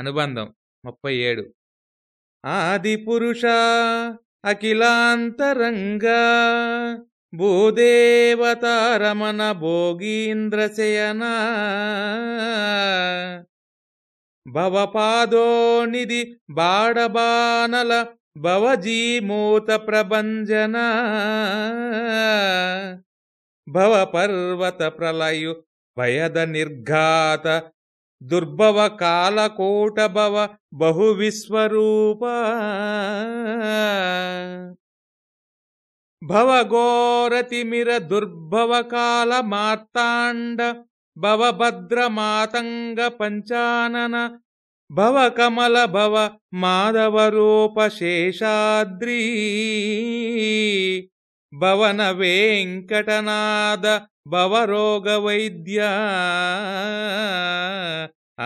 అనుబంధం ముప్పై ఏడు. ఆది పురుష అఖిలాంతరంగా భూదేవతారమణ భోగీంద్రశయన భవపాదోనిధి బాడబానల భవజీమూత ప్రభంజన భవపర్వత ప్రళయు భయద నిర్ఘాత దుర్భవ కాలకోటభవ బహు విశ్వరూప భవఘోరతిమిర దుర్భవ కాల మార్తాండ భవ మాతంగ పంచానన భవ కమల భవ మాధవ రూప శేషాద్రి భవన వెంకటనాద భవరోగ వైద్య Uh,